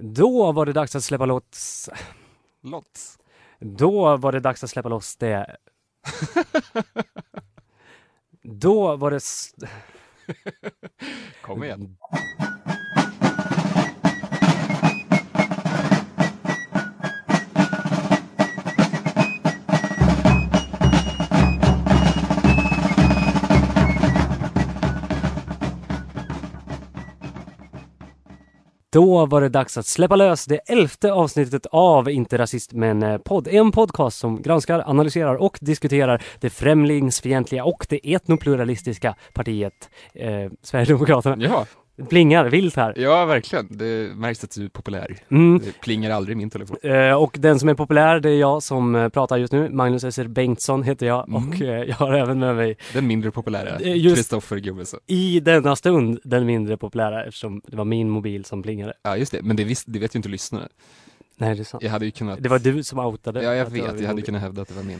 Då var det dags att släppa loss... Lots. Då var det dags att släppa loss det... Då var det... Kom igen. Då var det dags att släppa lös det elfte avsnittet av Inte rasist men eh, podd. En podcast som granskar, analyserar och diskuterar det främlingsfientliga och det etnopluralistiska partiet eh, Sverigedemokraterna. Ja, Plingar vilt här. ja verkligen. Det märks att du är populär. Mm. Det plingar aldrig i min telefon. Eh, och den som är populär det är jag som eh, pratar just nu. Magnus Esser Bengtsson heter jag Mm. och eh, jag har även med mig Den mindre populära Eh, Kristoffer Gubbelsson. i denna stund den mindre populära eftersom det var min mobil som plingade. Ja just det, men det, visst, det vet ju inte lyssnarna. Nej det är sant. Jag hade ju kunnat Det var du som outade. Ja jag det vet, jag hade mobil. kunnat hävda att det var min.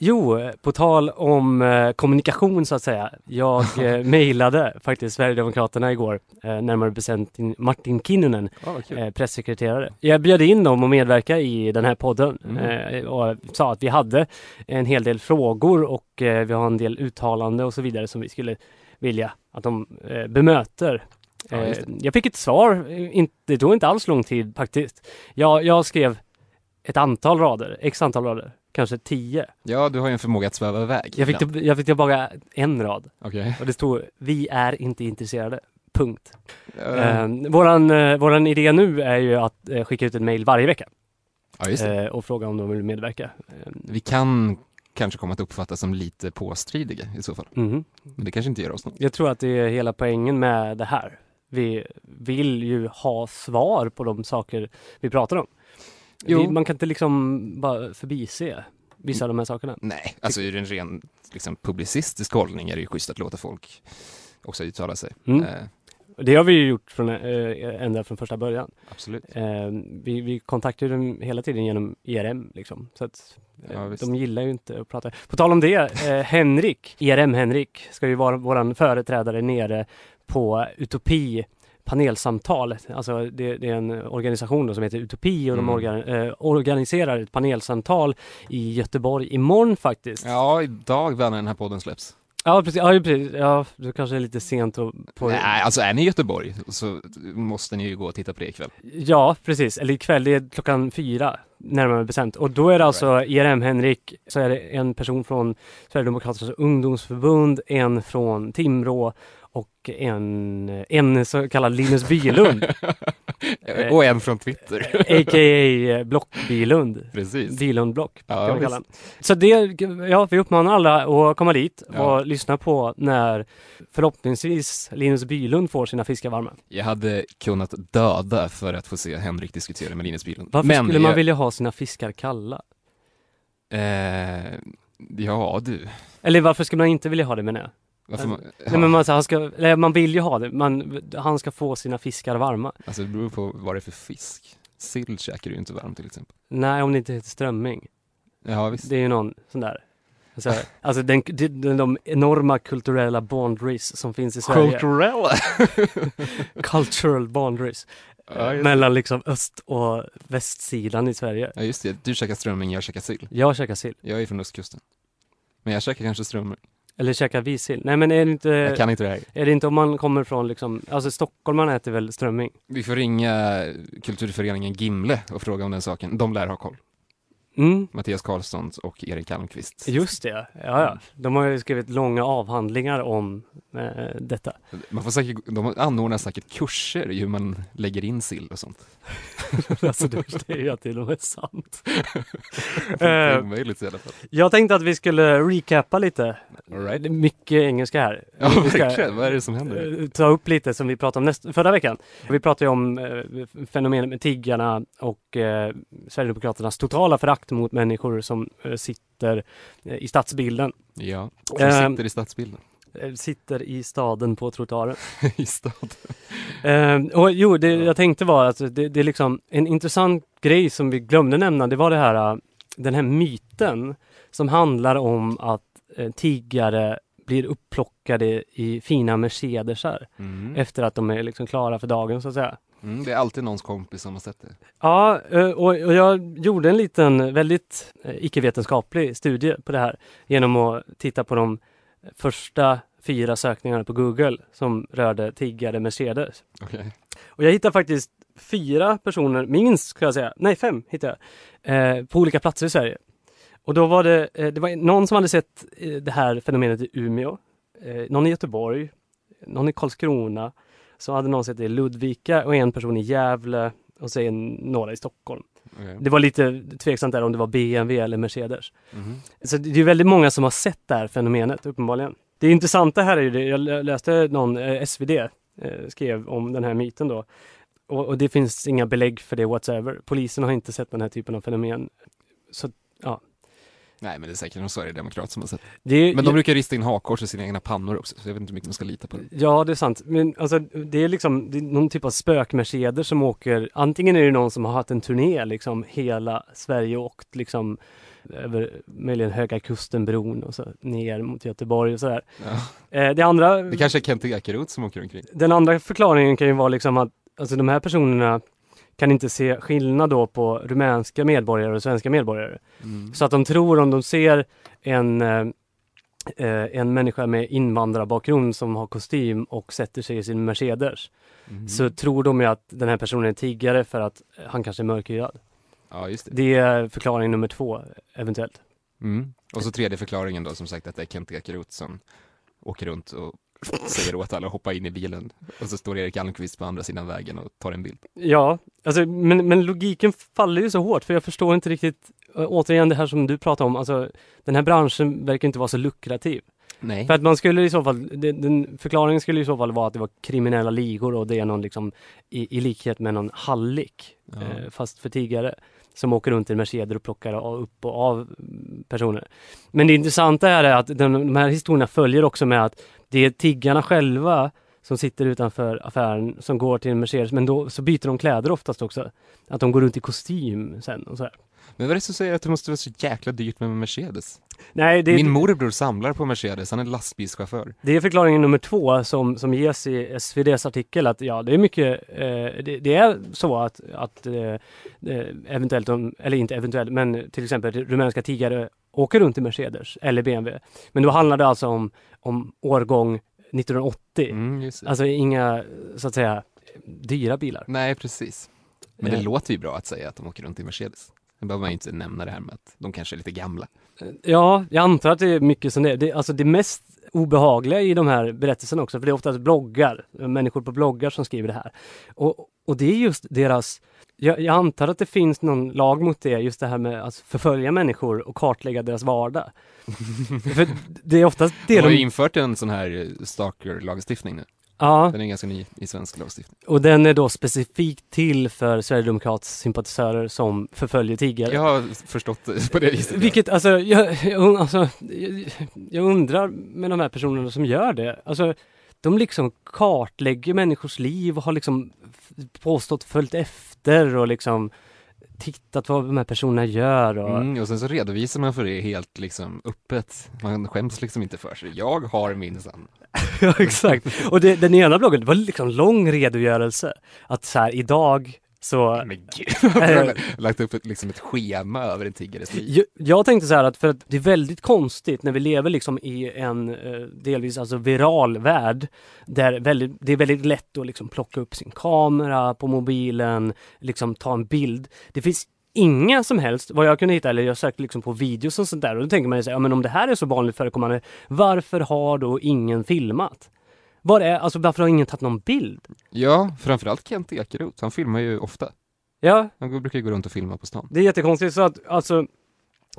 Jo, på tal om eh, kommunikation så att säga. Jag eh, mejlade faktiskt Sverigedemokraterna igår, eh, närmare bestämt Martin Kinnunen, kul. eh, pressekreterare. Jag bjöd in dem att medverka i den här podden Mm. eh, och sa att vi hade en hel del frågor och eh, vi har en del uttalande och så vidare som vi skulle vilja att de eh, bemöter. Ja, jag fick ett svar, inte, det tog inte alls lång tid faktiskt. Jag, jag skrev ett antal rader, x antal rader, kanske tio. Ja, du har ju en förmåga att sväva iväg. Jag fick, ibland. till, jag fick tillbaka en rad Okej. och det stod Vi är inte intresserade. Punkt. Eh, Eh, våran, eh, våran idé nu är ju att eh, skicka ut ett mejl varje vecka ja just det. eh, och fråga om de vill medverka. Eh, Vi kan kanske komma att uppfattas som lite påstridiga i så fall. mhm. Men det kanske inte gör oss något. Jag tror att det är hela poängen med det här. Vi vill ju ha svar på de saker vi pratar om. Jo. Vi, man kan inte liksom bara förbise vissa av de här sakerna. Nej, alltså ur en ren liksom, publicistisk hållning är det ju schysst att låta folk också uttala sig. Mm. Eh, Det har vi ju gjort från, eh, ända från första början. absolut. Eh, vi, vi kontaktar ju dem hela tiden genom IRM liksom. Så att eh, Ja, visst. de gillar ju inte att prata. På tal om det, eh, Henrik, IRM-Henrik, ska ju vara våran företrädare nere på Utopi panelsamtal. Alltså det, det är en organisation då som heter Utopi och de Mm. organ, eh, organiserar ett panelsamtal i Göteborg imorgon faktiskt. Ja, idag när den här podden släpps. Ja precis, ja, precis. ja det kanske är lite sent på Nej, alltså är ni i Göteborg så måste ni ju gå och titta på det ikväll. Ja, precis. Eller ikväll, det är klockan fyra närmare bestämt. Och då är det alltså IRM-Henrik, så är det en person från Sverigedemokraternas ungdomsförbund, en från Timrå och en, en så kallad Linus Bylund, Eh. och en från Twitter. a.k.a. Block Bylund. Precis. Bylund Block Ja. Så det, ja, vi uppmanar alla att komma dit och Ja. lyssna på när förhoppningsvis Linus Bylund får sina fiskar varma. Jag hade kunnat döda för att få se Henrik diskutera med Linus Bylund. Varför Men skulle man jag- vilja ha sina fiskar kalla? Eh, ja du. Eller varför skulle man inte vilja ha det menar jag? Varför man, Nej men man, så, han, ska, eller, man vill ju ha det, man, han ska få sina fiskar varma. Alltså det beror på vad det är för fisk. Sill käkar du ju inte varm till exempel. Nej om det inte heter strömming. Ja visst. Det är ju någon sån där. Alltså, alltså den, de, de enorma kulturella boundaries som finns i Sverige. Culturella! Cultural boundaries. Ja, mellan liksom öst och västsidan i Sverige. Ja just det, du käkar strömming, jag käkar sill. Jag käkar sill. Jag är från östkusten. Men jag käkar kanske strömming. Eller käkar vi sill. Nej men är det inte, Jag kan inte det här. är det inte om man kommer från liksom, alltså stockholmarna äter väl strömming? Vi får ringa kulturföreningen Gimle och fråga om den saken. De lär ha koll. Mm. Mattias Karlsson och Erik Almqvist. Just det, ja ja. De har ju skrivit långa avhandlingar om eh, detta. Man får säkert, de anordnar säkert kurser i hur man lägger in sill och sånt. alltså det är ju att det till och med är sant. Det är Eh, omöjligt i alla fall. jag tänkte att vi skulle recappa lite. All right. Mycket engelska här. Ja, verkligen. Vad är det som händer? eh, ta upp lite som vi pratade om näst, förra veckan. Vi pratade ju om eh, fenomenet med tiggarna och eh, Sverigedemokraternas totala förakt mot människor som eh, sitter eh, i stadsbilden. Ja, som Eh, sitter i stadsbilden. Sitter i staden på trottoaren. I staden. Eh, och jo, det jag tänkte var att det, det är liksom en intressant grej som vi glömde nämna. Det var det här, den här myten som handlar om att eh, tiggare blir upplockade i fina Mercedesar Mm. efter att de är liksom klara för dagen så att säga. Mm, det är alltid någons kompis som har sett det. Ja, eh, och, jag gjorde en liten väldigt eh, icke-vetenskaplig studie på det här genom att titta på de första fyra sökningarna på Google som rörde tiggare Mercedes. Okej. Och jag hittade faktiskt fyra personer, minst ska jag säga, nej fem hittade jag, eh, på olika platser i Sverige. Och då var det, eh, det var någon som hade sett eh, det här fenomenet i Umeå, någon i Göteborg, någon i Karlskrona, så hade någon sett det i Ludvika och en person i Gävle och sen några i Stockholm. Okej. Det var lite tveksamt där om det var BMW eller Mercedes. Mhm. Så det är väldigt många som har sett det här fenomenet uppenbarligen. Det intressanta här är ju det, jag lä- läste någon, eh, SvD eh, skrev om den här myten då. Och, och det finns inga belägg för det whatsoever. Polisen har inte sett den här typen av fenomen. Så Nej, men det är säkert någon sverigedemokrat som har sett är, Men de brukar rista in hakkors i sina egna pannor också, så jag vet inte hur mycket man ska lita på det. Ja, det är sant. Men alltså, det är liksom det är någon typ av spök-Mercedes som åker. Antingen är det någon som har haft en turné liksom hela Sverige och liksom över möjligen Höga Kusten-bron och så ner mot Göteborg och sådär. Ja. Eh, det andra, Det kanske är Kent Ekeroth som åker omkring. den andra förklaringen kan ju vara liksom att alltså, de här personerna kan inte se skillnad då på rumänska medborgare och svenska medborgare. Mm. Så att de tror om de ser en, eh, eh, en människa med invandrarbakgrund som har kostym och sätter sig i sin Mercedes Mhm. så tror de ju att den här personen är tiggare för att han kanske är mörkhyad. Ja, just det. Det är förklaring nummer två, eventuellt. Mm. Och så tredje förklaringen då, som sagt, att det är Kent Ekeroth som åker runt och säger åt alla att hoppa in i bilen. Och så står Erik Almqvist på andra sidan vägen och tar en bild. Ja, alltså, men, men logiken faller ju så hårt för jag förstår inte riktigt, äh, återigen det här som du pratar om, alltså den här branschen verkar inte vara så lukrativ. Nej. För att man skulle i så fall, den, den förklaringen skulle i så fall vara att det var kriminella ligor och det är någon liksom i, i likhet med någon hallick, Ja. eh, fast för tiggare, som åker runt i en Mercedes och plockar upp och av personer. Men det intressanta här är att den, de här historierna följer också med att det är tiggarna själva som sitter utanför affären som går till en Mercedes, men då så byter de kläder oftast också. Att de går runt i kostym sen och så här. Men vad är det som säger att det måste vara så jäkla dyrt med en Mercedes? Nej, det, Min morbror samlar på Mercedes, han är lastbilschaufför. Det är förklaringen nummer två som, som ges i SVDs artikel att ja, det är mycket, eh, det, det är så att, att eh, eh, eventuellt, eller inte eventuellt, men till exempel rumänska tiggare åker runt i Mercedes eller BMW. Men då handlar det alltså om, om årgång 1980. Mm. Alltså inga, så att säga, dyra bilar. Nej, precis. Men det Eh. låter ju bra att säga att de åker runt i Mercedes. Då behöver man ju inte nämna det här med att de kanske är lite gamla. Ja, jag antar att det är mycket som det är. det. Alltså det mest obehagliga i de här berättelserna också, för det är oftast bloggar, människor på bloggar som skriver det här. Och, och det är just deras, jag, jag antar att det finns någon lag mot det, just det här med att förfölja människor och kartlägga deras vardag. för det är oftast det De har ju de... infört en sån här stalker-lagstiftning nu. Ja, Den är ganska ny i svensk lagstiftning. och den är då specifikt till för Sverigedemokrats sympatisörer som förföljer tiggare. Jag har förstått det på det viset. Vilket, alltså jag, jag, alltså, jag, jag undrar med de här personerna som gör det. Alltså, de liksom kartlägger människors liv och har liksom påstått följt efter och liksom tittat vad de här personerna gör. Och, Mm, och sen så redovisar man för det helt liksom öppet. Man skäms liksom inte för sig. Jag har minsann. ja, exakt. Och det, den ena bloggen, det var liksom lång redogörelse. Att så här, idag så Men gud, har lagt upp ett, liksom ett schema över en tiggares liv. Jag, jag tänkte så här att för att det är väldigt konstigt när vi lever liksom i en eh, delvis alltså viral värld där väldigt, det är väldigt lätt att liksom plocka upp sin kamera på mobilen, liksom ta en bild. Det finns inga som helst, vad jag kunde hitta, eller jag sökte liksom på videos och sånt där och då tänker man ju så här, ja men om det här är så vanligt förekommande, varför har då ingen filmat? Var är, alltså varför har ingen tagit någon bild? Ja, framförallt Kent Ekeroth. Han filmar ju ofta. Ja, Han brukar ju gå runt och filma på stan. Det är jättekonstigt så att alltså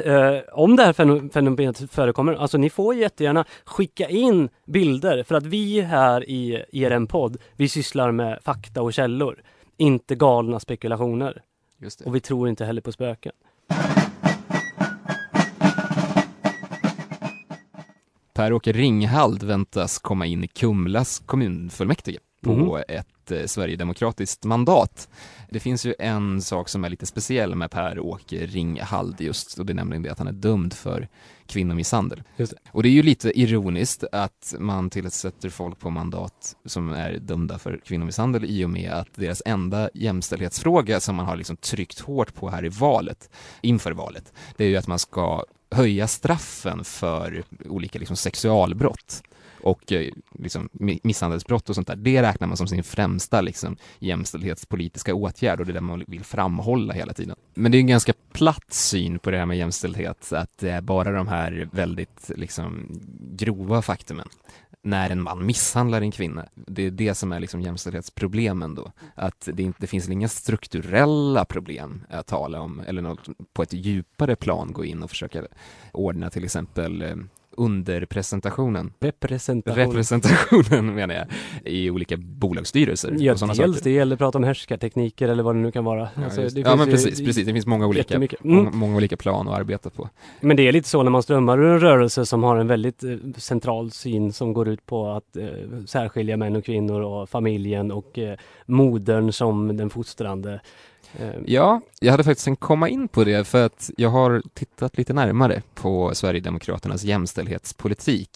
eh, om det här feno- fenomenet förekommer, alltså ni får jättegärna skicka in bilder för att vi här i IRM-podd, vi sysslar med fakta och källor, inte galna spekulationer. Och vi tror inte heller på spöken. Per-Åke Ringhald väntas komma in i Kumlas kommunfullmäktige. på Mhm. ett eh, sverigedemokratiskt mandat. Det finns ju en sak som är lite speciell med Per-Åke Ringhald just och det är nämligen det att han är dömd för kvinnomisshandel. Just det. Och det är ju lite ironiskt att man tillsätter folk på mandat som är dömda för kvinnomisshandel i och med att deras enda jämställdhetsfråga som man har liksom tryckt hårt på här i valet, inför valet, det är ju att man ska höja straffen för olika liksom sexualbrott och eh, liksom misshandelsbrott och sånt där, det räknar man som sin främsta liksom, jämställdhetspolitiska åtgärd och det är det man vill framhålla hela tiden. Men det är en ganska platt syn på det här med jämställdhet, att det är bara de här väldigt liksom, grova faktumen när en man misshandlar en kvinna. Det är det som är liksom jämställdhetsproblemen då. Att det, inte, det finns inga strukturella problem att tala om eller något på ett djupare plan gå in och försöka ordna till exempel eh, underpresentationen, Representation. representationen menar jag, i olika bolagsstyrelser. Ja, och dels saker. det eller prata om härskartekniker eller vad det nu kan vara. Ja, Alltså, ja men ju precis, precis, det finns många olika. Mm. många, många olika plan att arbeta på. Men det är lite så när man strömmar ur en rörelse som har en väldigt eh, central syn som går ut på att eh, särskilja män och kvinnor och familjen och eh, modern som den fostrande. Ehm. Ja, jag hade faktiskt tänkt komma in på det för att jag har tittat lite närmare på Sverigedemokraternas jämställdhetspolitik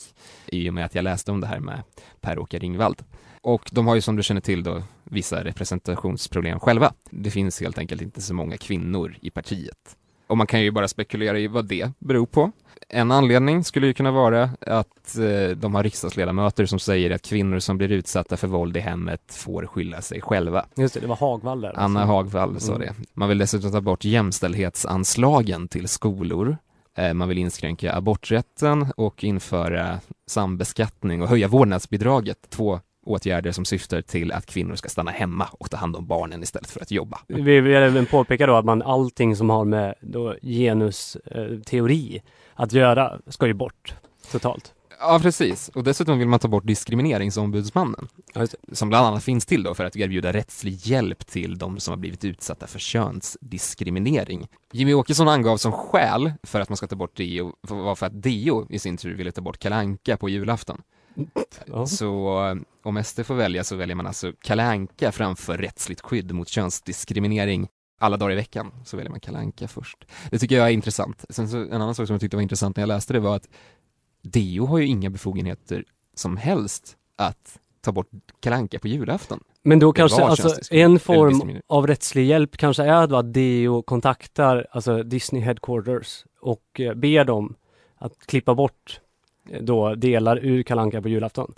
i och med att jag läste om det här med Per-Åke Ringvald. Och de har ju som du känner till då vissa representationsproblem själva. Det finns helt enkelt inte så många kvinnor i partiet. Och man kan ju bara spekulera i vad det beror på. En anledning skulle ju kunna vara att eh, de har riksdagsledamöter som säger att kvinnor som blir utsatta för våld i hemmet får skylla sig själva. just det, det var Hagvall där. Anna alltså. Hagvall sa Mm. det. Man vill dessutom ta bort jämställdhetsanslagen till skolor. Eh, Man vill inskränka aborträtten och införa sambeskattning och höja vårdnadsbidraget. Två åtgärder som syftar till att kvinnor ska stanna hemma och ta hand om barnen istället för att jobba. Vi vill även påpeka då att man allting som har med genusteori teori att göra ska ju bort totalt. Ja, precis. Och dessutom vill man ta bort diskrimineringsombudsmannen. Som bland annat finns till då för att erbjuda rättslig hjälp till de som har blivit utsatta för könsdiskriminering. Jimmy Åkesson angav som skäl för att man ska ta bort DO var för att DO i sin tur ville ta bort kalanka på julafton. Ja. Så eh, om SD får välja så väljer man alltså kalanka framför rättsligt skydd mot könsdiskriminering alla dagar i veckan så väljer man kalanka först. Det tycker jag är intressant. Sen så, en annan sak som jag tyckte var intressant när jag läste det var att DO har ju inga befogenheter som helst att ta bort kalanka på julafton. Men då Det kanske alltså en form av rättslig hjälp kanske är att DO kontaktar alltså Disney Headquarters och eh, ber dem att klippa bort då delar ur Kalanka på julafton.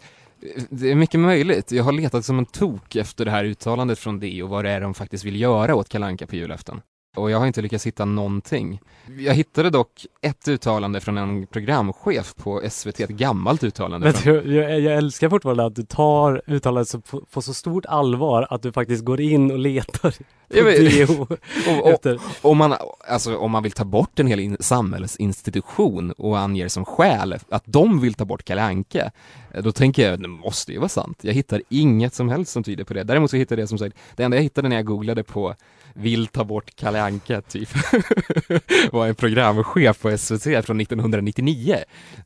Det är mycket möjligt. Jag har letat som en tok efter det här uttalandet från DO, vad det är de faktiskt vill göra åt kalanka på julafton. Och jag har inte lyckats hitta någonting. Jag hittade dock ett uttalande från en programchef på SVT, ett gammalt uttalande. Men Från, jag, jag, älskar fortfarande att du tar uttalandet på, på så stort allvar att du faktiskt går in och letar på vet- DO och, och, om, man, alltså, om man vill ta bort en hel in, samhällsinstitution och anger som skäl att de vill ta bort kalanka då tänker jag, det måste ju vara sant. Jag hittar inget som helst som tyder på det. Däremot så hittade jag som sagt, det enda jag hittade när jag googlade på vill ta bort Kalle Anka typ var en programchef på SVT från 1999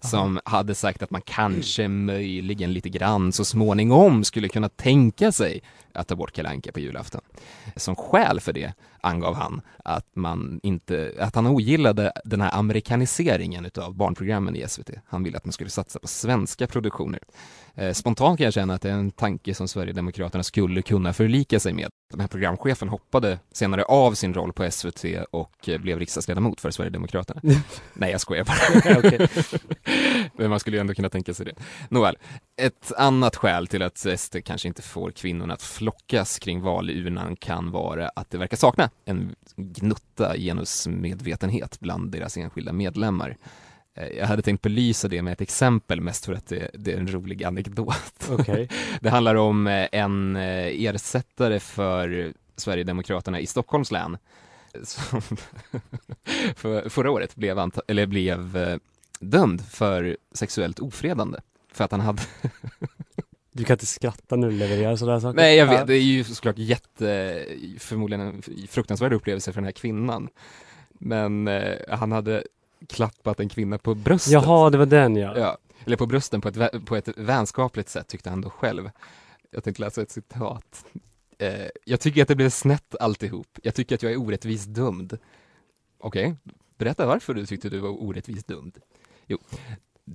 som hade sagt att man kanske möjligen lite grann så småningom skulle kunna tänka sig att ta bort Kalle Anka på julafton. Som skäl för det angav han att man inte, att han ogillade den här amerikaniseringen utav barnprogrammen i SVT. Han ville att man skulle satsa på svenska produktioner. Eh, Spontant kan jag känna att det är en tanke som Sverigedemokraterna skulle kunna förlika sig med. Den här programchefen hoppade senare av sin roll på SVT och eh, blev riksdagsledamot för Sverigedemokraterna. Nej, jag skojar bara. Men man skulle ju ändå kunna tänka sig det. Nåväl, ett annat skäl till att SD kanske inte får kvinnorna att flockas kring valurnan kan vara att det verkar sakna en gnutta genusmedvetenhet bland deras enskilda medlemmar. Eh, Jag hade tänkt belysa det med ett exempel mest för att det, det är en rolig anekdot. Okej. Det handlar om eh, en eh, ersättare för Sverigedemokraterna i Stockholms län som för, förra året blev, anta- eller blev dömd för sexuellt ofredande. För att han hade, Du kan inte skratta när du levererar sådana saker. nej jag Ja. vet, det är ju såklart jätte, förmodligen en fruktansvärd upplevelse för den här kvinnan. Men eh, han hade klappat en kvinna på bröstet. Jaha, det var den ja. Ja, eller på brösten på ett, på ett vänskapligt sätt tyckte han då själv. Jag tänkte läsa ett citat. Eh, jag tycker att det blev snett alltihop. Jag tycker att jag är orättvist dömd. Okej, okay. berätta varför du tyckte du var orättvist dömd. Jo,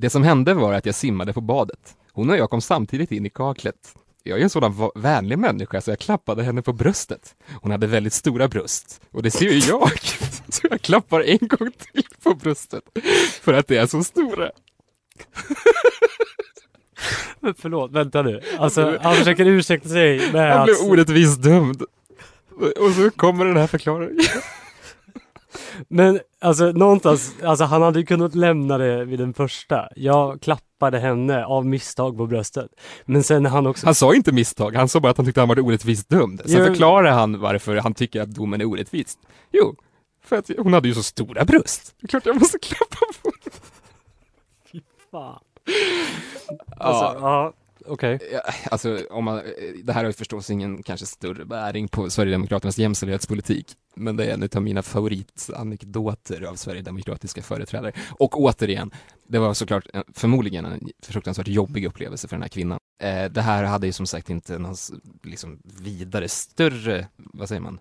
det som hände var att jag simmade på badet. Hon och jag kom samtidigt in i kaklet. Jag är en sådan vänlig människa så jag klappade henne på bröstet. Hon hade väldigt stora bröst och det ser ju jag. Så jag klappar en gång till på bröstet för att det är så stora. Men förlåt, vänta nu. Alltså, han försöker ursäkta sig med Han blev orättvist dömd. Och så kommer den här förklaringen. Men alltså någonstans, alltså han hade ju kunnat lämna det vid den första. Jag klappade henne av misstag på bröstet. Men sen han också... Han sa inte misstag, han sa bara att han tyckte han var orättvist dömd. Sen jo... förklarade han varför han tycker att domen är orättvis. Jo, för att hon hade ju så stora bröst. Det är klart jag måste klappa på henne. Fy fan. Alltså, ja. ja. Okej. Okay. Alltså, om man, eh, det här har ju förstås ingen kanske större bäring på Sverigedemokraternas jämställdhetspolitik, men det är en av mina favoritanekdoter av Sverigedemokratiska företrädare. Och återigen, det var såklart förmodligen en fruktansvärt jobbig upplevelse för den här kvinnan. Eh, det här hade ju som sagt inte någon liksom vidare större, vad säger man,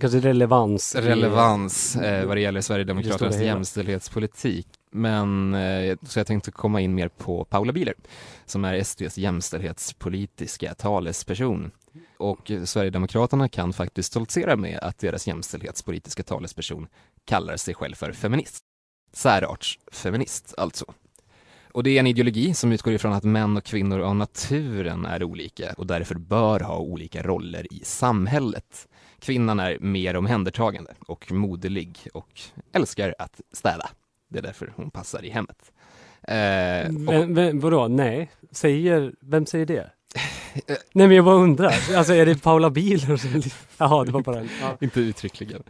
Kanske relevans. Relevans eh, vad det gäller Sverigedemokraternas jämställdhetspolitik. Men, eh, så jag tänkte komma in mer på Paula Bieler, som är SDs jämställdhetspolitiska talesperson. Och Sverigedemokraterna kan faktiskt stoltsera med att deras jämställdhetspolitiska talesperson kallar sig själv för feminist. Särartsfeminist, alltså. Och det är en ideologi som utgår ifrån att män och kvinnor av naturen är olika och därför bör ha olika roller i samhället. Kvinnan är mer omhändertagande och moderlig och älskar att städa. Det är därför hon passar i hemmet. Eh, och... vem, vadå, nej? Säger, vem säger det? Nej men jag bara undrar, alltså är det Paula Bieler som... Jaha, det var bara en... Ja. Inte uttryckligen.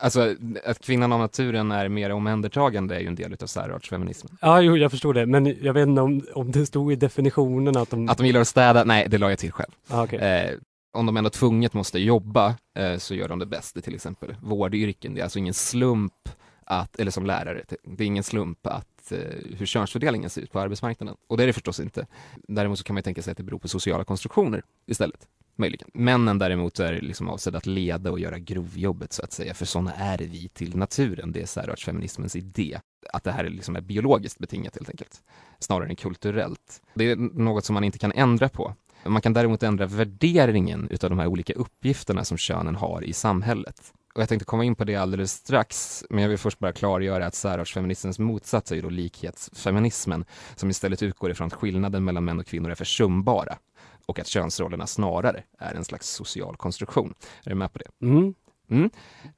Alltså att kvinnan av naturen är mer omhändertagande är ju en del utav särartsfeminismen. Ja, jo, jag förstår det, men jag vet inte om, om det stod i definitionen att de... Att de gillar att städa? Nej, det la jag till själv. Ah, okay. eh, om de ändå tvunget måste jobba eh, så gör de det bäst i till exempel vårdyrken. Det är alltså ingen slump att, eller som lärare, det är ingen slump att eh, hur könsfördelningen ser ut på arbetsmarknaden. Och det är det förstås inte. Däremot så kan man tänka sig att det beror på sociala konstruktioner istället. Möjligen. Männen däremot är liksom avsedda att leda och göra grovjobbet så att säga, för sådana är vi till naturen. Det är särartsfeminismens idé. Att det här liksom är biologiskt betingat helt enkelt, snarare än kulturellt. Det är något som man inte kan ändra på. Man kan däremot ändra värderingen utav de här olika uppgifterna som könen har i samhället. Och jag tänkte komma in på det alldeles strax, men jag vill först bara klargöra att särartsfeminismens motsats är ju då likhetsfeminismen, som istället utgår ifrån att skillnaden mellan män och kvinnor är försumbara och att könsrollerna snarare är en slags social konstruktion. Är du med på det? Mm. Mm.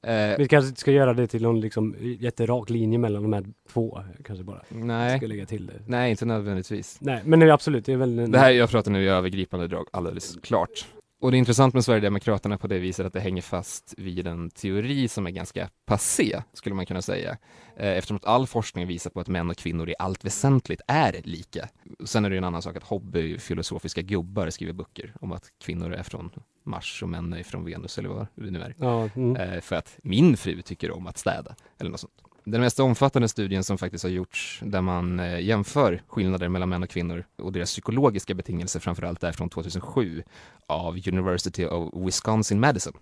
Eh, vi kanske inte ska göra det till någon liksom jätterak linje mellan de här två, kanske bara. Nej, ska lägga till det. nej inte nödvändigtvis. Nej, men är absolut, det är väl... Det här, jag pratar nu i övergripande drag, alldeles klart. Och det är intressant med Sverigedemokraterna på det viset att det hänger fast vid en teori som är ganska passé, skulle man kunna säga. Eh, eftersom att all forskning visar på att män och kvinnor i allt väsentligt är lika. Sen är det ju en annan sak att hobbyfilosofiska gubbar skriver böcker om att kvinnor är från Mars och män är från Venus eller vad det nu är. Ja, mm. Eh, för att min fru tycker om att städa eller något sånt. Den mest omfattande studien som faktiskt har gjorts där man eh, jämför skillnader mellan män och kvinnor och deras psykologiska betingelser framförallt är från 2007 av University of Wisconsin-Madison.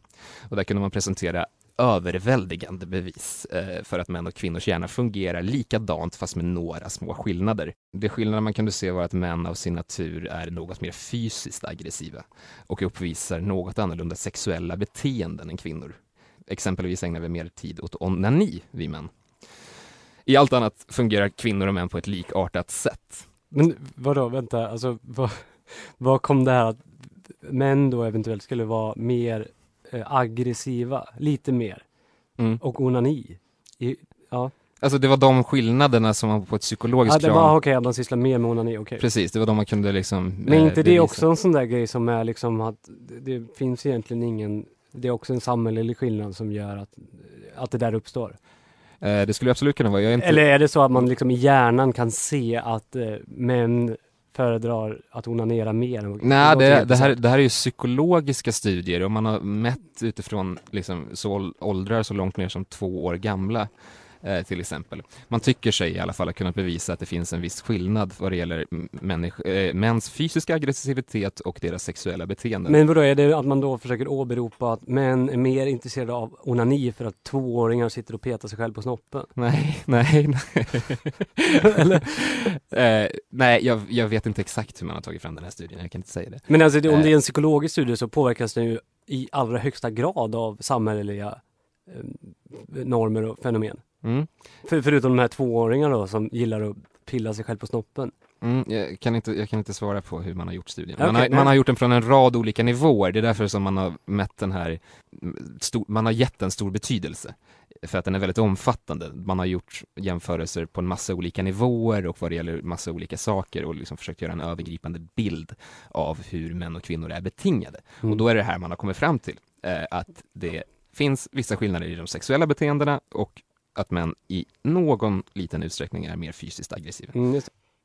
Och där kunde man presentera överväldigande bevis eh, för att män och kvinnors hjärna fungerar likadant fast med några små skillnader. Det skillnader man kunde se var att män av sin natur är något mer fysiskt aggressiva och uppvisar något annorlunda sexuella beteenden än kvinnor. Exempelvis ägnar vi mer tid åt onani, vi män. I allt annat fungerar kvinnor och män på ett likartat sätt. Men vadå, vänta, alltså vad, vad kom det här att män då eventuellt skulle vara mer eh, aggressiva, lite mer, mm. och onani? I, ja. Alltså det var de skillnaderna som var på ett psykologiskt plan. Ja, det var okej, okay, att de sysslar mer med onani, okej. Okay. Precis, det var de man kunde liksom Men inte eh, det också en sån där grej som är liksom att det finns egentligen ingen, det är också en samhällelig skillnad som gör att, att det där uppstår? Eh, det skulle absolut kunna vara. Inte... Eller är det så att man liksom i hjärnan kan se att eh, män föredrar att onanera mer? Nej, det, det, här, det här är ju psykologiska studier och man har mätt utifrån liksom, så åldrar så långt ner som två år gamla till exempel. Man tycker sig i alla fall ha kunnat bevisa att det finns en viss skillnad vad det gäller äh, mäns fysiska aggressivitet och deras sexuella beteende. Men vadå, är det att man då försöker åberopa att män är mer intresserade av onani för att tvååringar sitter och petar sig själv på snoppen? Nej, nej, nej. Eh, nej, jag, jag, vet inte exakt hur man har tagit fram den här studien, jag kan inte säga det. Men alltså om det är en psykologisk studie så påverkas den ju i allra högsta grad av samhälleliga eh, normer och fenomen. Mm. För, förutom de här tvååringarna då som gillar att pilla sig själv på snoppen. Mm, jag, kan inte, jag kan inte svara på hur man har gjort studien. Man, okay, har, man har gjort den från en rad olika nivåer, det är därför som man har mätt den här, stor, man har gett den stor betydelse. För att den är väldigt omfattande. Man har gjort jämförelser på en massa olika nivåer och vad det gäller massa olika saker och liksom försökt göra en övergripande bild av hur män och kvinnor är betingade. Mm. Och då är det här man har kommit fram till, eh, att det finns vissa skillnader i de sexuella beteendena och att män i någon liten utsträckning är mer fysiskt aggressiva. Mm,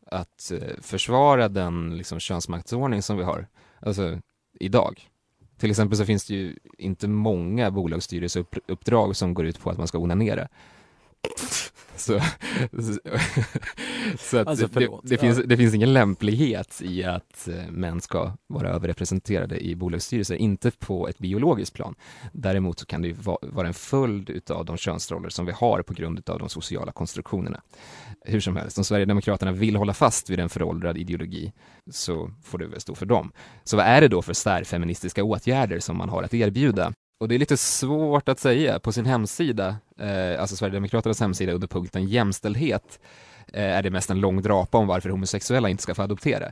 att eh, försvara den liksom, könsmaktsordning som vi har, alltså idag. Till exempel så finns det ju inte många bolagsstyrelseuppdrag som går ut på att man ska onanera. Så, så att alltså, det, det, finns, det finns ingen lämplighet i att eh, män ska vara överrepresenterade i bolagsstyrelser, inte på ett biologiskt plan. Däremot så kan det vara en följd utav de könsroller som vi har på grund av de sociala konstruktionerna. Hur som helst, om Sverigedemokraterna vill hålla fast vid en föråldrad ideologi så får det väl stå för dem. Så vad är det då för särfeministiska åtgärder som man har att erbjuda? Och det är lite svårt att säga. På sin hemsida, eh, alltså Sverigedemokraternas hemsida under punkten jämställdhet, eh, är det mest en lång drapa om varför homosexuella inte ska få adoptera.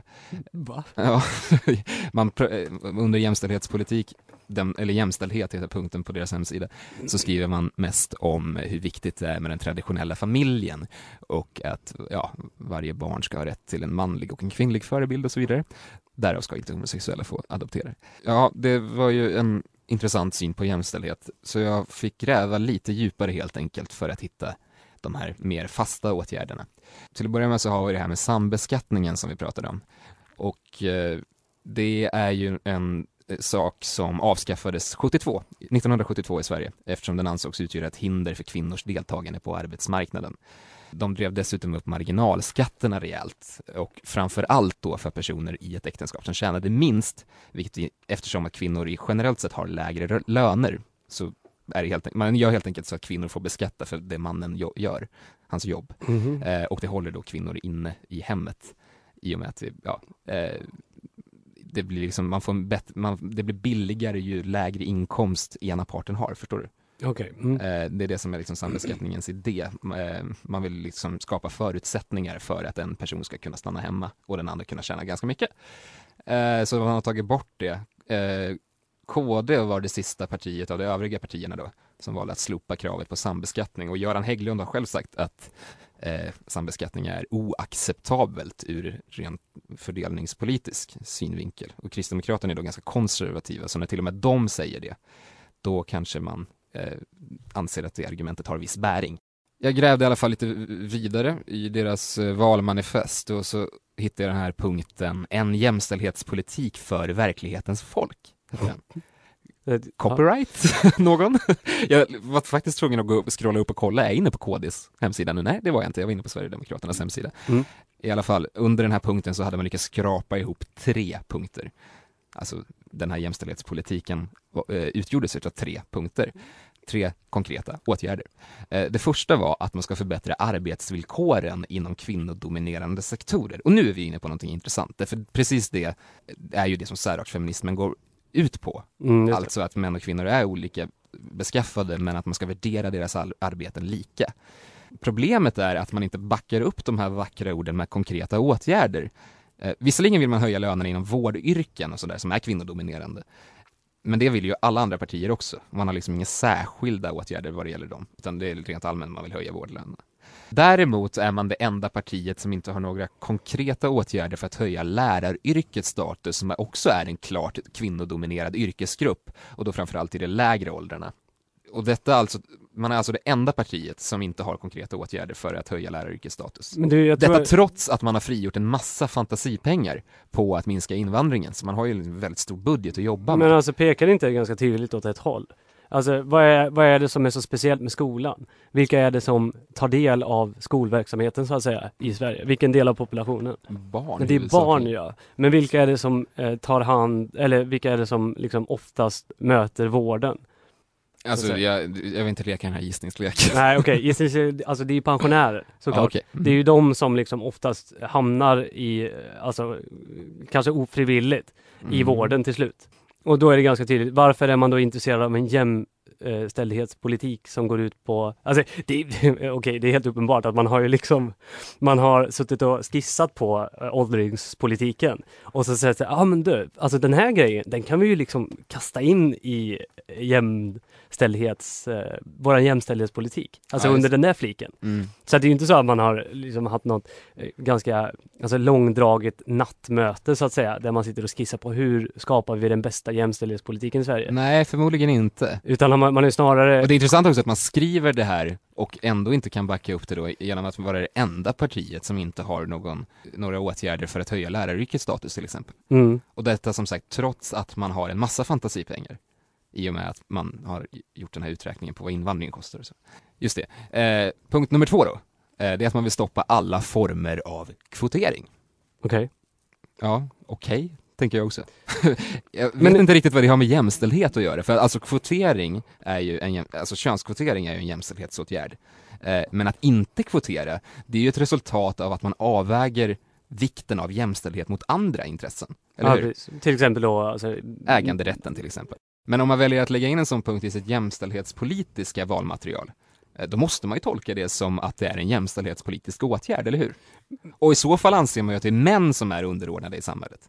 Va? Ja, man, eh, under jämställdhetspolitik, den, eller jämställdhet heter punkten på deras hemsida, så skriver man mest om hur viktigt det är med den traditionella familjen och att ja, varje barn ska ha rätt till en manlig och en kvinnlig förebild och så vidare. Därav ska inte homosexuella få adoptera. Ja, det var ju en intressant syn på jämställdhet, så jag fick gräva lite djupare helt enkelt för att hitta de här mer fasta åtgärderna. Till att börja med så har vi det här med sambeskattningen som vi pratade om. Och eh, det är ju en eh, sak som avskaffades 72, 1972 i Sverige eftersom den ansågs utgöra ett hinder för kvinnors deltagande på arbetsmarknaden. De drev dessutom upp marginalskatterna rejält och framför allt då för personer i ett äktenskap som tjänade minst, vilket eftersom att kvinnor generellt sett har lägre löner så är det helt, man gör helt enkelt så att kvinnor får beskatta för det mannen gör, hans jobb. Mm -hmm. eh, och det håller då kvinnor inne i hemmet i och med att, ja, eh, det blir liksom, man får en bättre, man, det blir billigare ju lägre inkomst ena parten har, förstår du? Okay. Mm. Eh, det är det som är liksom sambeskattningens idé. Eh, man vill liksom skapa förutsättningar för att en person ska kunna stanna hemma och den andra kunna tjäna ganska mycket. Eh, så man har tagit bort det. KD var det sista partiet av de övriga partierna då som valde att slopa kravet på sambeskattning och Göran Hägglund har själv sagt att eh, sambeskattning är oacceptabelt ur rent fördelningspolitisk synvinkel. Och Kristdemokraterna är då ganska konservativa, så när till och med de säger det, då kanske man anser att det argumentet har viss bäring. Jag grävde i alla fall lite vidare i deras eh, valmanifest och så hittade jag den här punkten En jämställdhetspolitik för verklighetens folk. Copyright? Någon? jag var faktiskt tvungen att gå upp, scrolla upp och kolla, är jag inne på KDs hemsida nu? Nej, det var jag inte, jag var inne på Sverigedemokraternas hemsida. Mm. I alla fall, under den här punkten så hade man lyckats skrapa ihop tre punkter. Alltså den här jämställdhetspolitiken eh, utgjordes av tre punkter. Tre konkreta åtgärder. Eh, det första var att man ska förbättra arbetsvillkoren inom kvinnodominerande sektorer. Och nu är vi inne på någonting intressant, för precis det är ju det som särartsfeminismen går ut på. Mm, alltså att män och kvinnor är olika beskaffade men att man ska värdera deras arbeten lika. Problemet är att man inte backar upp de här vackra orden med konkreta åtgärder. Eh, visserligen vill man höja lönerna inom vårdyrken och sådär som är kvinnodominerande. Men det vill ju alla andra partier också. Man har liksom inga särskilda åtgärder vad det gäller dem, utan det är rent allmänt man vill höja vårdlönerna. Däremot är man det enda partiet som inte har några konkreta åtgärder för att höja läraryrkets status, som också är en klart kvinnodominerad yrkesgrupp, och då framförallt i de lägre åldrarna. Och detta alltså, man är alltså det enda partiet som inte har konkreta åtgärder för att höja läraryrkets status. Du, detta tror... trots att man har frigjort en massa fantasipengar på att minska invandringen, så man har ju en väldigt stor budget att jobba med. Men alltså pekar det inte ganska tydligt åt ett håll? Alltså vad är, vad är det som är så speciellt med skolan? Vilka är det som tar del av skolverksamheten så att säga i Sverige? Vilken del av populationen? Barn Men det är barn ja. Men vilka är det som eh, tar hand, eller vilka är det som liksom oftast möter vården? Alltså jag, jag vill inte leka den här gissningsleken. Nej okej, okay. alltså det är pensionärer såklart. Ja, okej. Det är ju de som liksom oftast hamnar i, alltså kanske ofrivilligt, i Mm. vården till slut. Och då är det ganska tydligt, varför är man då intresserad av en jämställdhetspolitik som går ut på, alltså det, okej det är helt uppenbart att man har ju liksom, man har suttit och skissat på eh, åldringspolitiken och så säger ja ah, men du, alltså den här grejen, den kan vi ju liksom kasta in i jämställdhets, eh, våran jämställdhetspolitik, alltså Ja, under den där fliken. Mm. Så det är ju inte så att man har liksom haft något eh, ganska alltså långdraget nattmöte så att säga, där man sitter och skissar på hur skapar vi den bästa jämställdhetspolitiken i Sverige. Nej, förmodligen inte. Utan man, man är snarare... Och det är intressant också att man skriver det här och ändå inte kan backa upp det då genom att vara det enda partiet som inte har någon, några åtgärder för att höja läraryrkets status till exempel. Mm, Och detta som sagt trots att man har en massa fantasipengar i och med att man har gjort den här uträkningen på vad invandringen kostar och så. Just det. Eh, punkt nummer två då, eh, det är att man vill stoppa alla former av kvotering. Okej. Ja, okej, tänker jag också. jag vet Men- inte riktigt vad det har med jämställdhet att göra, för alltså kvotering är ju en, alltså könskvotering är ju en jämställdhetsåtgärd. Eh, men att inte kvotera, det är ju ett resultat av att man avväger vikten av jämställdhet mot andra intressen. Eller Ja, hur? Till exempel då alltså, Äganderätten till exempel. Men om man väljer att lägga in en sån punkt i sitt jämställdhetspolitiska valmaterial, eh, då måste man ju tolka det som att det är en jämställdhetspolitisk åtgärd, eller hur? Och i så fall anser man ju att det är män som är underordnade i samhället.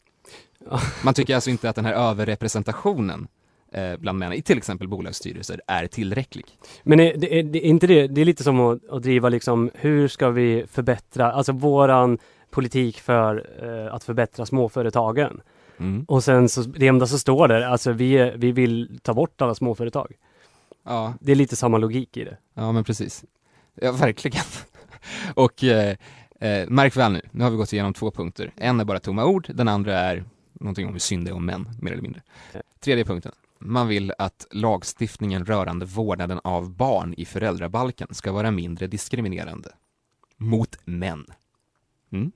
Man tycker alltså inte att den här överrepresentationen eh, bland män i till exempel bolagsstyrelser är tillräcklig. Men är, det, är, det, är inte det, det är lite som att, att driva liksom, hur ska vi förbättra, alltså våran politik för eh, att förbättra småföretagen. Mm. Och sen så, det enda som står där, alltså vi, vi vill ta bort alla småföretag. Ja, Det är lite samma logik i det. ja men precis. Ja, verkligen. Och eh, eh, märk väl nu, nu har vi gått igenom två punkter. En är bara tomma ord, den andra är någonting om hur synd det är om män, mer eller mindre. Tredje punkten. Man vill att lagstiftningen rörande vårdnaden av barn i föräldrabalken ska vara mindre diskriminerande. Mot män. Mm.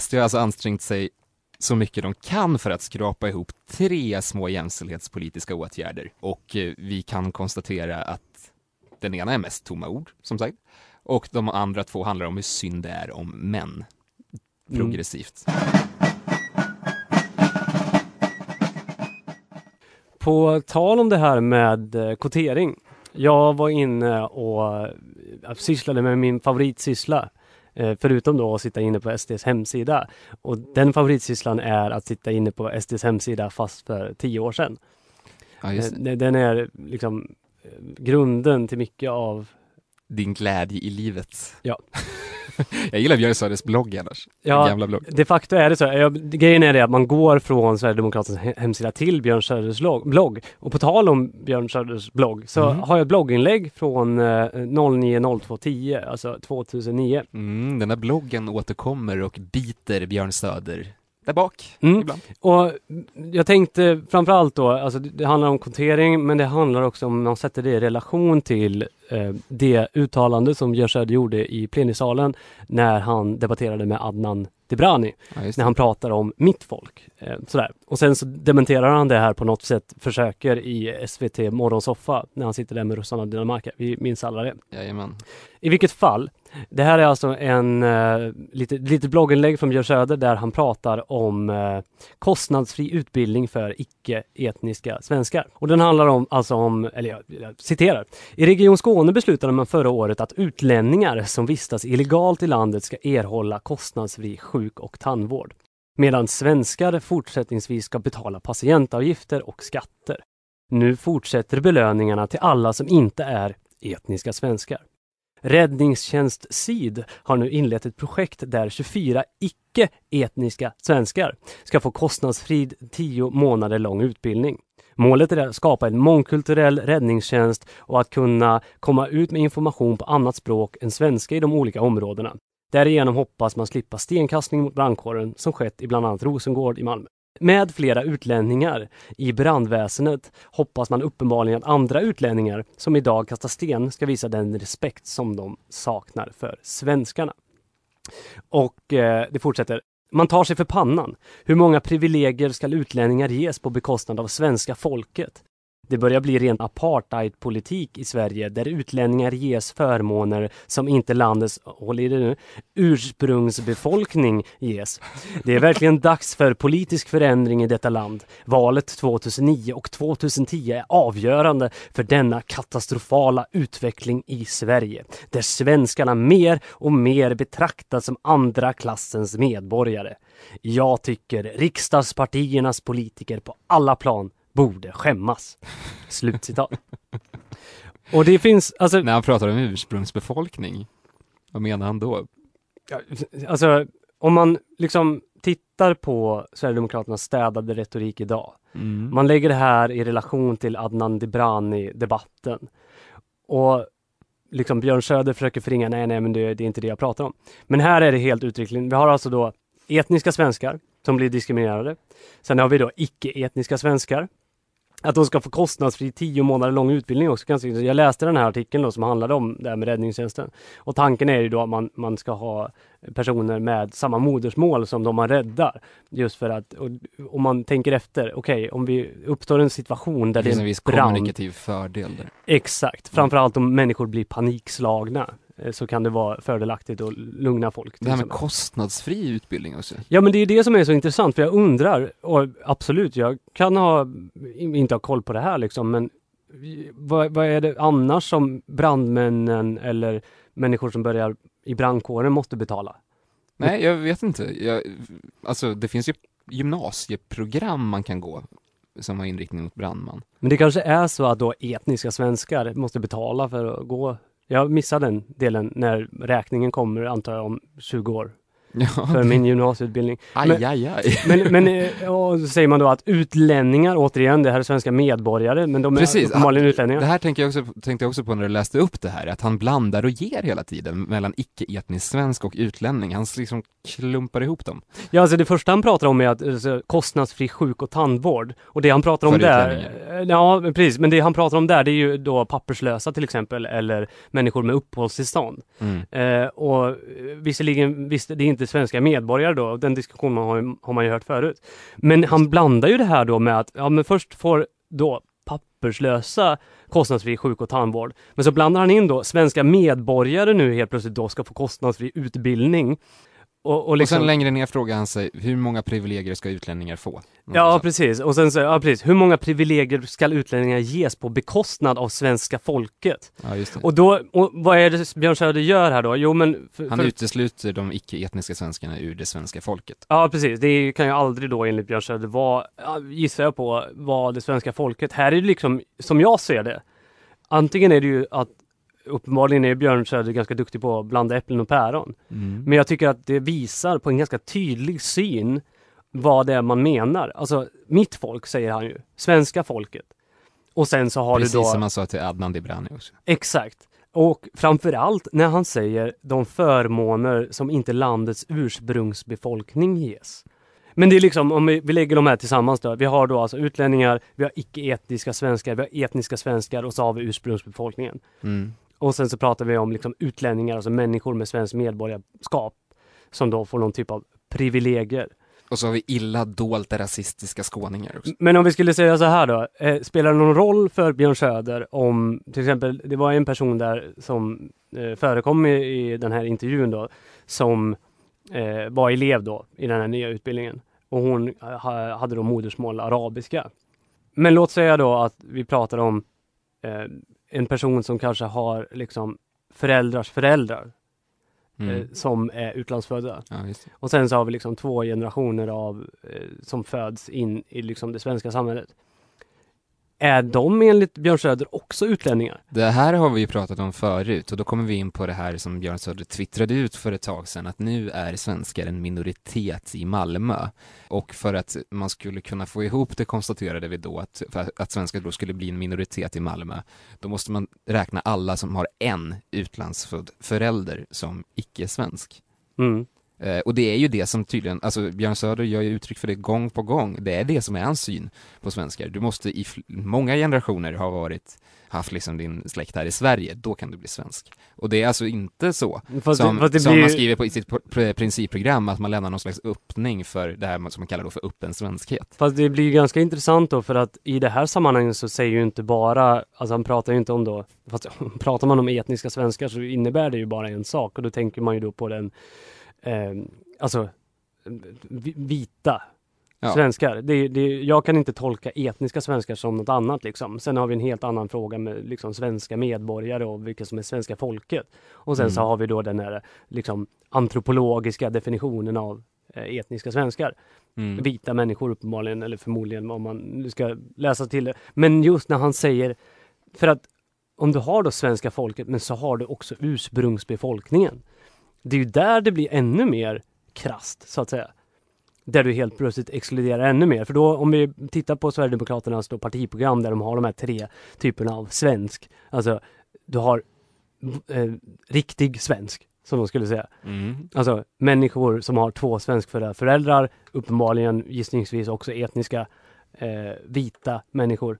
SD har alltså ansträngt sig så mycket de kan för att skrapa ihop tre små jämställdhetspolitiska åtgärder och eh, vi kan konstatera att den ena är mest tomma ord, som sagt, och de andra två handlar om hur synd det är om män. Progressivt. På tal om det här med eh, kvotering. Jag var inne och eh, sysslade med min favoritsyssla. eh, Förutom då att sitta inne på SDs hemsida. Och den favoritsysslan är att sitta inne på SDs hemsida fast för tio år sedan. Ja, Den är liksom grunden till mycket av Din glädje i livet. Ja. Jag gillar Björn Söders blogg annars. Ja, gamla blogg. De facto är det så. Jag, grejen är det att man går från Sverigedemokraternas he- hemsida till Björn Söders log- blogg. Och på tal om Björn Söders blogg så Mhm. har jag ett blogginlägg från eh, 09.02.10, alltså 2009. Mm, den där bloggen återkommer och biter Björn Söder där bak Mm. ibland. Och jag tänkte framförallt då, alltså det, handlar om kvotering men det handlar också om man sätter det i relation till eh, det uttalande som Björn Söder gjorde i plenisalen när han debatterade med Adnan Debrani. Ja, när han pratar om mitt folk. Eh, sådär. Och sen så dementerar han det här på något sätt, försöker i SVT Morgonsoffa när han sitter där med Rosanna Dinamarca. Vi minns alla det. Jajamän. I vilket fall, det här är alltså en uh, lite, lite blogginlägg från Björn Söder där han pratar om uh, kostnadsfri utbildning för icke-etniska svenskar. Och den handlar om, alltså om, eller jag, jag citerar. I Region Skåne beslutade man förra året att utlänningar som vistas illegalt i landet ska erhålla kostnadsfri sjuk och tandvård. Medan svenskar fortsättningsvis ska betala patientavgifter och skatter. Nu fortsätter belöningarna till alla som inte är etniska svenskar. Räddningstjänst Syd har nu inlett ett projekt där 24 icke-etniska svenskar ska få kostnadsfri 10 månader lång utbildning. Målet är att skapa en mångkulturell räddningstjänst och att kunna komma ut med information på annat språk än svenska i de olika områdena. Därigenom hoppas man slippa stenkastning mot brandkåren som skett i bland annat Rosengård i Malmö. Med flera utlänningar i brandväsendet hoppas man uppenbarligen att andra utlänningar som idag kastar sten ska visa den respekt som de saknar för svenskarna. Och eh, det fortsätter. Man tar sig för pannan. Hur många privilegier ska utlänningar ges på bekostnad av svenska folket? Det börjar bli ren apartheidpolitik i Sverige där utlänningar ges förmåner som inte landets, håll i det nu, ursprungsbefolkning ges. Det är verkligen dags för politisk förändring i detta land. Valet 2009 och 2010 är avgörande för denna katastrofala utveckling i Sverige, där svenskarna mer och mer betraktas som andra klassens medborgare. Jag tycker riksdagspartiernas politiker på alla plan borde skämmas. Slutcitat. Och det finns, alltså... När han pratar om ursprungsbefolkning, vad menar han då? Alltså, om man liksom tittar på Sverigedemokraternas städade retorik idag. Mm. Man lägger det här i relation till Adnan Dibrani-debatten. Och liksom Björn Söder försöker förringa, nej, nej, men det, det, är inte det jag pratar om. Men här är det helt uttryckligen, vi har alltså då etniska svenskar som blir diskriminerade. Sen har vi då icke-etniska svenskar att de ska få kostnadsfri tio månader lång utbildning också. Jag läste den här artikeln då som handlade om det här med räddningstjänsten. Och tanken är ju då att man, man ska ha personer med samma modersmål som de man räddar. Just för att, om man tänker efter, okej, okay, om vi uppstår en situation där det, det är en viss brand. kommunikativ fördel där. Exakt, framförallt om människor blir panikslagna. Eh, så kan det vara fördelaktigt att lugna folk. Det här med kostnadsfri utbildning också? Ja men det är det som är så intressant för jag undrar, och absolut jag kan ha, inte ha koll på det här liksom men vad, vad är det annars som brandmännen eller människor som börjar i brandkåren måste betala? Nej, jag vet inte. Jag, alltså det finns ju gymnasieprogram man kan gå som har inriktning mot brandman. Men det kanske är så att då etniska svenskar måste betala för att gå jag missade den delen när räkningen kommer, antar jag, om 20 år. Ja. För min gymnasieutbildning. Aj, men, aj, aj. Men, men eh, och så säger man då att utlänningar, återigen, det här är svenska medborgare, men de Precis. är uppenbarligen utlänningar. Det här tänkte jag, också, tänkte jag också på när du läste upp det här, att han blandar och ger hela tiden mellan icke-etnisk svensk och utlänning. Han liksom klumpar ihop dem. Ja, alltså det första han pratar om är att alltså, kostnadsfri sjuk och tandvård. Och det han pratar om För där, ja precis, men det han pratar om där det är ju då papperslösa till exempel, eller människor med uppehållstillstånd. Mm. Eh, och visserligen, visst, det är inte till svenska medborgare då, den diskussionen har, har man ju hört förut. Men han blandar ju det här då med att, ja men först får då papperslösa kostnadsfri sjuk och tandvård. Men så blandar han in då svenska medborgare nu helt plötsligt då ska få kostnadsfri utbildning. Och, och, liksom... och sen längre ner frågar han sig, hur många privilegier ska utlänningar få? Ja, precis. Och sen så, ja precis, hur många privilegier ska utlänningar ges på bekostnad av svenska folket? Ja, just det. Och då, och vad är det Björn Söder gör här då? Jo men... För, han för... utesluter de icke-etniska svenskarna ur det svenska folket. Ja, precis. Det kan ju aldrig då enligt Björn Söder vara, gissar jag på, vara det svenska folket. Här är det liksom, som jag ser det, antingen är det ju att uppenbarligen är Björn Söder ganska duktig på att blanda äpplen och päron. Mm. Men jag tycker att det visar på en ganska tydlig syn vad det är man menar. Alltså, mitt folk säger han ju. Svenska folket. Och sen så har Precis du då... Precis som han sa till Adnan Dibrani också. Exakt. Och framförallt när han säger de förmåner som inte landets ursprungsbefolkning ges. Men det är liksom, om vi, vi lägger de här tillsammans då. Vi har då alltså utlänningar, vi har icke-etniska svenskar, vi har etniska svenskar och så har vi ursprungsbefolkningen. Mm. Och sen så pratar vi om liksom utlänningar, alltså människor med svenskt medborgarskap som då får någon typ av privilegier. Och så har vi illa dolt rasistiska skåningar också. Men om vi skulle säga så här då, eh, spelar det någon roll för Björn Söder om till exempel, det var en person där som eh, förekom i, i, den här intervjun då, som eh, var elev då i den här nya utbildningen och hon ha, hade då modersmål arabiska. Men låt säga då att vi pratar om eh, en person som kanske har liksom föräldrars föräldrar mm. eh, som är utlandsfödda. Ja, och sen så har vi liksom två generationer av eh, som föds in i liksom det svenska samhället. Är de enligt Björn Söder också utlänningar? Det här har vi ju pratat om förut och då kommer vi in på det här som Björn Söder twittrade ut för ett tag sedan att nu är svenskar en minoritet i Malmö. Och för att man skulle kunna få ihop det konstaterade vi då att, att svenskar då skulle bli en minoritet i Malmö, då måste man räkna alla som har en utlandsfödd förälder som icke-svensk. Mm. Eh, och det är ju det som tydligen, alltså Björn Söder gör ju uttryck för det gång på gång. Det är det som är hans syn på svenskar. Du måste i många generationer ha varit haft liksom din släkt här i Sverige, då kan du bli svensk. Och det är alltså inte så, Fast som, det, det som blir... man skriver på, i sitt pr- principprogram, att man lämnar någon slags öppning för det här som man kallar då för öppen svenskhet. Fast det blir ju ganska intressant då för att i det här sammanhanget så säger ju inte bara, alltså han pratar ju inte om då, fast pratar man om etniska svenskar så innebär det ju bara en sak och då tänker man ju då på den, eh, alltså vi- vita Ja. svenskar. Det, det, jag kan inte tolka etniska svenskar som något annat liksom. Sen har vi en helt annan fråga med liksom svenska medborgare och vilka som är svenska folket. Och sen så Mm. har vi då den här liksom antropologiska definitionen av eh, etniska svenskar Mm. vita människor uppenbarligen, eller förmodligen om man ska läsa till det. Men just när han säger, för att om du har då svenska folket, men så har du också ursprungsbefolkningen. Det är ju där det blir ännu mer krast så att säga. Där du helt plötsligt exkluderar ännu mer. För då om vi tittar på Sverigedemokraternas då partiprogram där de har de här tre typerna av svensk. Alltså, du har eh, riktig svensk, som de skulle säga. Mm. Alltså människor som har två svenskfödda föräldrar, uppenbarligen gissningsvis också etniska eh, vita människor.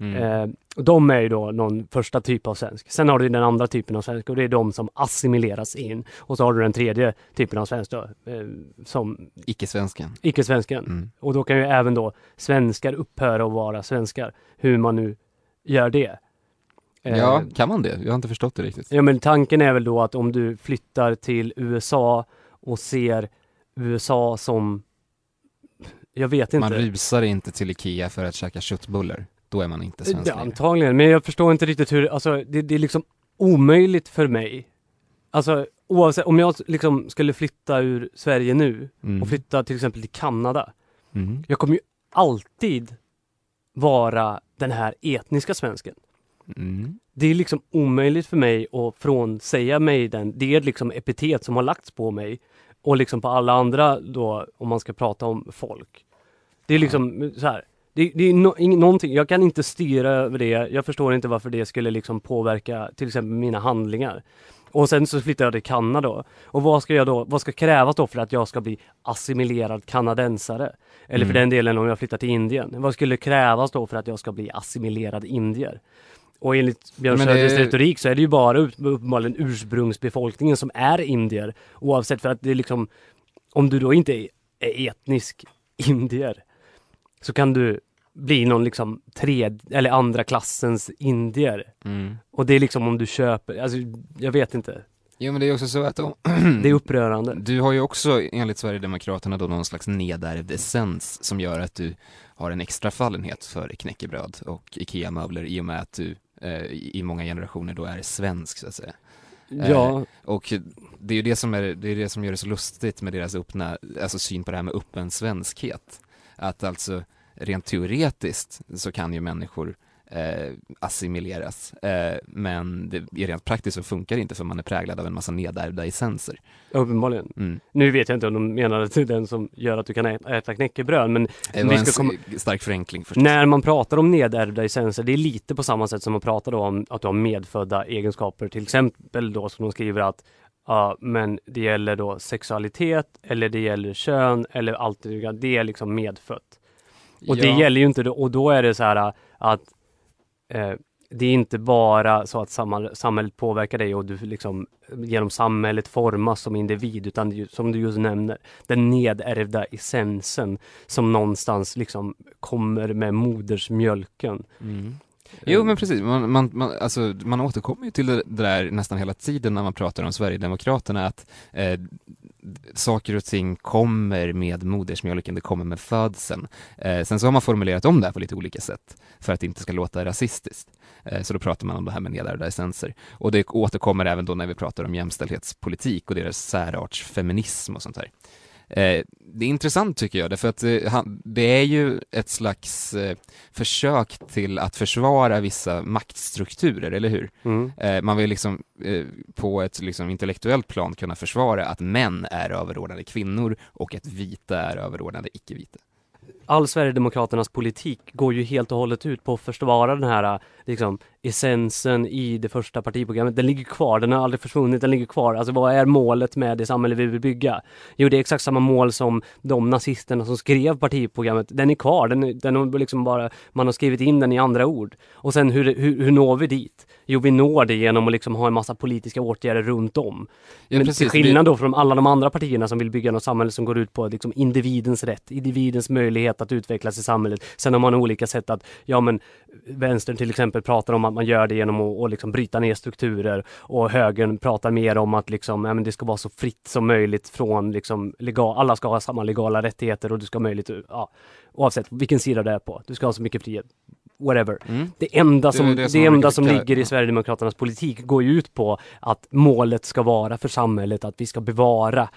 Mm. Eh, de är ju då någon första typ av svensk. Sen har du den andra typen av svensk och det är de som assimileras in. Och så har du den tredje typen av svensk då, eh, som Icke-svensken. icke-svensken. Mm. Och då kan ju även då svenskar upphöra att vara svenskar. Hur man nu gör det. Eh, Ja, kan man det? Jag har inte förstått det riktigt. Ja men tanken är väl då att om du flyttar till USA och ser USA som jag vet inte. Man rusar inte till Ikea för att käka köttbullar. Då är man inte svensk längre. antagligen, men jag förstår inte riktigt hur, alltså det, det är liksom omöjligt för mig. Alltså oavsett, om jag liksom skulle flytta ur Sverige nu Mm. och flytta till exempel till Kanada. Mm. Jag kommer ju alltid vara den här etniska svensken. Mm. Det är liksom omöjligt för mig att frånsäga mig den. Det är liksom epitet som har lagts på mig och liksom på alla andra då, om man ska prata om folk. Det är liksom så här. Det, det är no, ing, någonting, jag kan inte styra över det. Jag förstår inte varför det skulle liksom påverka till exempel mina handlingar. Och sen så flyttar jag till Kanada. Och vad ska jag då, vad ska krävas då för att jag ska bli assimilerad kanadensare? Eller för Mm. den delen om jag flyttar till Indien. Vad skulle krävas då för att jag ska bli assimilerad indier? Och enligt Björn det- Söders retorik så är det ju bara upp- uppenbarligen ursprungsbefolkningen som är indier. Oavsett för att det är liksom, om du då inte är etnisk indier så kan du bli någon liksom tredje eller andra klassens indier. Mm. Och det är liksom om du köper, alltså jag vet inte. Jo men det är också så att om, Det är upprörande. du har ju också enligt Sverigedemokraterna då någon slags nedärvd essens som gör att du har en extra fallenhet för knäckebröd och IKEA-möbler i och med att du eh, i många generationer då är svensk så att säga. Ja, Och det är ju det som, är, det är det som gör det så lustigt med deras öppna, alltså syn på det här med öppen svenskhet. Att alltså rent teoretiskt så kan ju människor eh, assimileras, eh, men det, rent praktiskt så funkar det inte för man är präglad av en massa nedärvda essenser. uppenbarligen. Mm. Nu vet jag inte om de menade till den som gör att du kan äta knäckebröd, men Det var Vi en ska komma- stark förenkling förstås. När man pratar om nedärvda essenser, det är lite på samma sätt som man pratar då om att du har medfödda egenskaper. Till exempel då som de skriver att ja, men det gäller då sexualitet eller det gäller kön eller allt det, det är liksom medfött. Och det Ja. gäller ju inte och då är det så här att eh, det är inte bara så att samhäll- samhället påverkar dig och du liksom genom samhället formas som individ utan som du just nämner, den nedärvda essensen som någonstans liksom kommer med modersmjölken. Mm. Jo men precis, man, man, man, alltså, man återkommer ju till det där nästan hela tiden när man pratar om Sverigedemokraterna att eh, saker och ting kommer med modersmjölken, det kommer med födseln. Eh, sen så har man formulerat om det här på lite olika sätt för att det inte ska låta rasistiskt. Eh, så då pratar man om det här med nedärvda essenser. Och det återkommer även då när vi pratar om jämställdhetspolitik och deras särartsfeminism och sånt här. Eh, det är intressant tycker jag, därför att eh, det är ju ett slags eh, försök till att försvara vissa maktstrukturer, eller hur? Mm. Man vill liksom på ett liksom intellektuellt plan kunna försvara att män är överordnade kvinnor och att vita är överordnade icke-vita all Sverigedemokraternas politik går ju helt och hållet ut på att försvara den här liksom essensen i det första partiprogrammet. Den ligger kvar, den har aldrig försvunnit, den ligger kvar. Alltså vad är målet med det samhälle vi vill bygga? Jo, det är exakt samma mål som de nazisterna som skrev partiprogrammet. Den är kvar, den, den har liksom bara, man har skrivit in den i andra ord. Och sen hur, hur, hur når vi dit? Jo, vi når det genom att liksom ha en massa politiska åtgärder runt om. Ja, Men precis. till skillnad då från alla de andra partierna som vill bygga något samhälle som går ut på liksom individens rätt, individens möjlighet att utvecklas i samhället. Sen har man olika sätt att, ja men vänstern till exempel pratar om att man gör det genom att, att liksom bryta ner strukturer och högern pratar mer om att liksom, ja, men det ska vara så fritt som möjligt från liksom legal, alla ska ha samma legala rättigheter och du ska ha möjlighet, ja, oavsett vilken sida du är på, du ska ha så mycket frihet. Whatever. Mm. Det enda Det som, det det som man enda som ligger i. Sverigedemokraternas politik går ju ut på att målet ska vara för samhället att vi ska bevara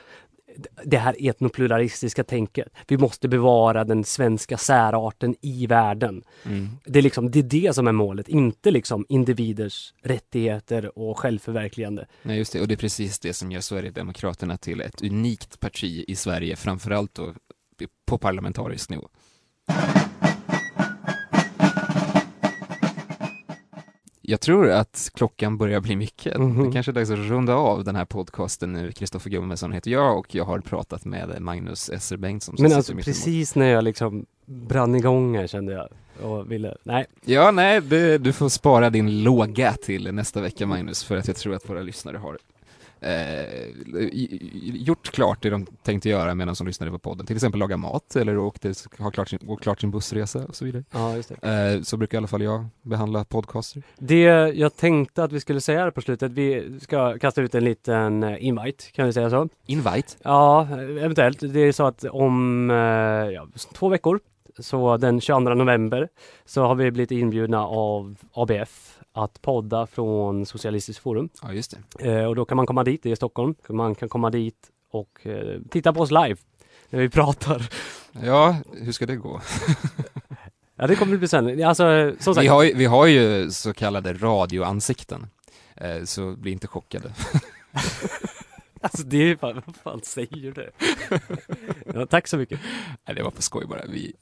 det här etnopluralistiska tänket. Vi måste bevara den svenska särarten i världen. Mm. Det är liksom, det är det som är målet, inte liksom individers rättigheter och självförverkligande. Nej, just det. Och det är precis det som gör Sverigedemokraterna till ett unikt parti i Sverige, framförallt då på parlamentarisk nivå. Jag tror att klockan börjar bli mycket. Mhm. Det kanske är dags att runda av den här podcasten nu. Kristoffer Gummesson heter jag och jag har pratat med Magnus Esser Bengtsson Men alltså precis när jag liksom brann igång här kände jag och ville, nej. Ja, nej, det, du får spara din låga till nästa vecka Magnus, för att jag tror att våra lyssnare har eh, gjort klart det de tänkte göra medan de lyssnade på podden. Till exempel laga mat eller åkte, ha klart sin, gå klart sin bussresa och så vidare. Ja, just det. Eh, så brukar i alla fall jag behandla podcaster. Det jag tänkte att vi skulle säga här på slutet, vi ska kasta ut en liten eh, invite, kan vi säga så? Invite. Ja, eventuellt. Det är så att om eh, ja, två veckor, så den 22 november, så har vi blivit inbjudna av ABF att podda från Socialistiskt Forum. Ja, just det. Eh, och då kan man komma dit, det är i Stockholm. Man kan komma dit och eh, titta på oss live när vi pratar. Ja, hur ska det gå? Ja, det kommer bli spännande. Alltså, som sagt. Vi har, ju, vi har ju så kallade radioansikten, eh, så bli inte chockade. Alltså det är fan, vad fan säger du? ja, tack så mycket. Nej, det var på skoj bara. Vi,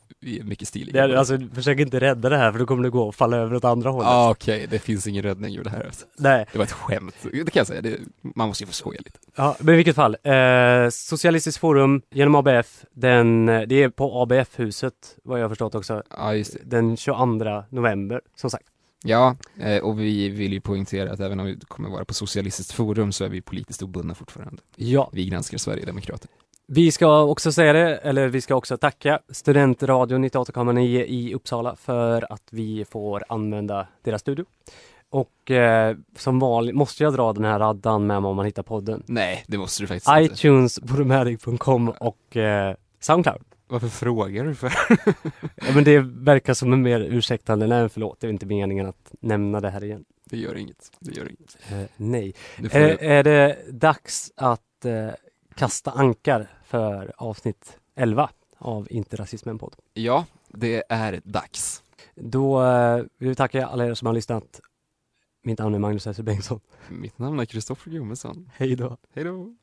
mycket stiliga. Det är, alltså, försök inte rädda det här för då kommer det gå och falla över åt andra hållet. Ja, okej, det finns ingen räddning ur det här. Alltså. Nej, Det var ett skämt, det kan jag säga. Det, man måste ju få skoja lite. ja, men i vilket fall. Eh, Socialistiskt forum genom ABF, den, det är på ABF-huset vad jag förstått också, Ja, just det. den 22 november, som sagt. Ja, eh, och vi vill ju poängtera att även om vi kommer vara på Socialistiskt forum så är vi politiskt obundna fortfarande. Ja. Vi granskar Sverigedemokrater. Vi ska också säga det, eller vi ska också tacka Studentradion 98,9 i Uppsala för att vi får använda deras studio. Och eh, som vanligt måste jag dra den här raddan med mig om man hittar podden. Nej, det måste du faktiskt inte. iTunes, Podomatic.com och eh, Soundcloud. Varför frågar du för? Ja, men det verkar som en mer ursäktande, nej förlåt, det är inte meningen att nämna det här igen. Det gör inget, det gör inget. Eh, nej. Får, Är, är det dags att eh, kasta ankar för avsnitt 11 av Inte rasismen podd? Ja, det är dags. Då eh, vill vi tacka alla er som har lyssnat. Mitt namn är Magnus Esser Bengtsson. Mitt namn är Kristoffer Gummesson. Hej då! Hej då!